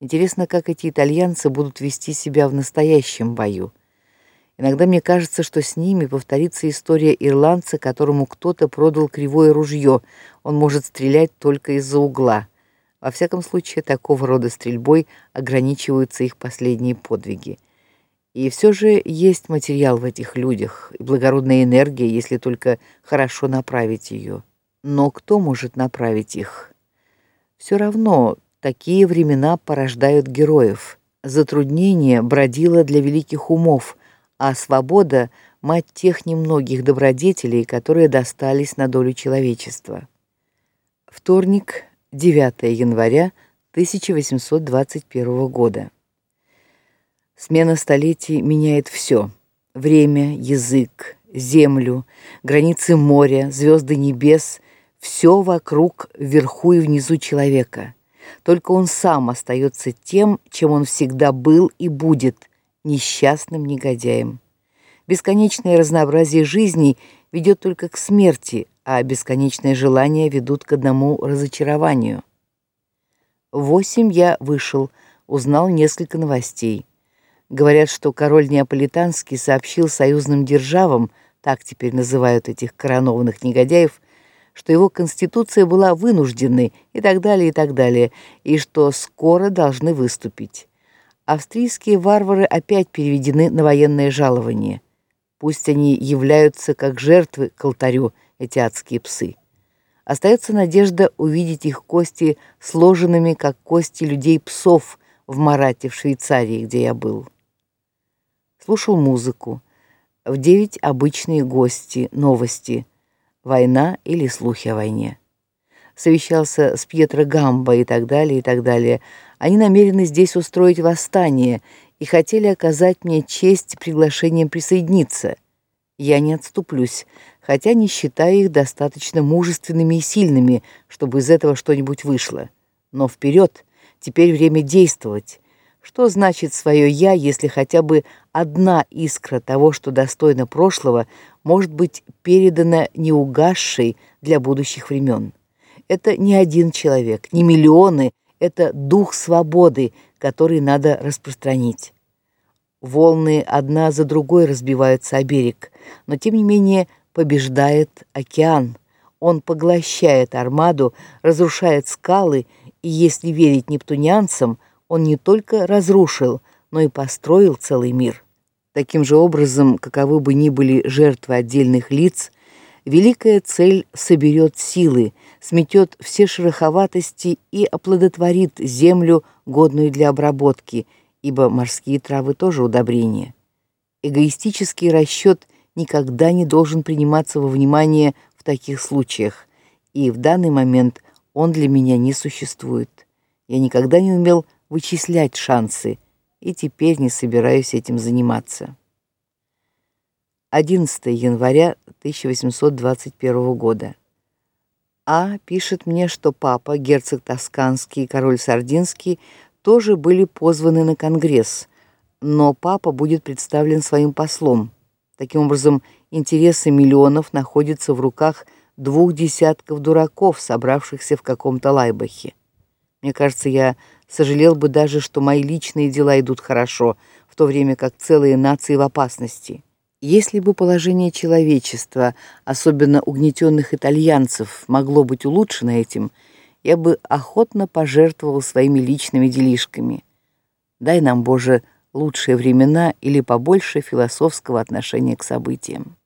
Интересно, как эти итальянцы будут вести себя в настоящем бою. Иногда мне кажется, что с ними повторится история ирландца, которому кто-то продал кривое ружье. Он может стрелять только из-за угла. Во всяком случае, такого рода стрельбой ограничиваются их последние подвиги. И все же есть материал в этих людях и благородная энергия, если только хорошо направить ее. Но кто может направить их? Все равно такие времена порождают героев. Затруднение бродило для великих умов, а свобода мать тех немногих добродетелей, которые достались на долю человечества. Вторник, 9 января 1821 года. Смена столетий меняет все: время, язык, землю, границы моря, звезды небес, все вокруг, вверху и внизу человека. Только он сам остается тем, чем он всегда был и будет несчастным негодяем. Бесконечное разнообразие жизней ведет только к смерти, а бесконечные желания ведут к одному разочарованию. В восемь я вышел, узнал несколько новостей. Говорят, что король неаполитанский сообщил союзным державам, так теперь называют этих коронованных негодяев, что его конституция была вынужденной и так далее и так далее, и что скоро должны выступить австрийские варвары опять переведены на военное жалование. Пусть они являются как жертвы к алтарю, эти адские псы. Остается надежда увидеть их кости сложенными, как кости людей-псов в Марате в Швейцарии, где я был. Слушал музыку. В девять обычные гости, новости, война или слухи о войне. Совещался с Пьетро Гамбо и так далее, и так далее. Они намерены здесь устроить восстание и хотели оказать мне честь приглашением присоединиться. Я не отступлюсь, хотя не считаю их достаточно мужественными и сильными, чтобы из этого что-нибудь вышло. Но вперед, теперь время действовать. Что значит свое я, если хотя бы одна искра того, что достойно прошлого, может быть передана неугасшей для будущих времен? Это не один человек, не миллионы, это дух свободы, который надо распространить. Волны одна за другой разбиваются о берег, но тем не менее побеждает океан. Он поглощает армаду, разрушает скалы, и если верить нептунианцам, он не только разрушил, но и построил целый мир. Таким же образом, каковы бы ни были жертвы отдельных лиц, великая цель соберет силы, сметет все шероховатости и оплодотворит землю, годную для обработки, ибо морские травы тоже удобрение. Эгоистический расчет никогда не должен приниматься во внимание в таких случаях, и в данный момент он для меня не существует. Я никогда не умел вычислять шансы, и теперь не собираюсь этим заниматься. 11 января 1821 года. А пишет мне, что папа, герцог Тосканский и король Сардинский тоже были позваны на конгресс, но папа будет представлен своим послом. Таким образом, интересы миллионов находятся в руках двух десятков дураков, собравшихся в каком-то лайбахе. Мне кажется, я сожалел бы даже, что мои личные дела идут хорошо, в то время как целые нации в опасности. Если бы положение человечества, особенно угнетенных итальянцев, могло быть улучшено этим, я бы охотно пожертвовал своими личными делишками. Дай нам, Боже, лучшие времена или побольше философского отношения к событиям.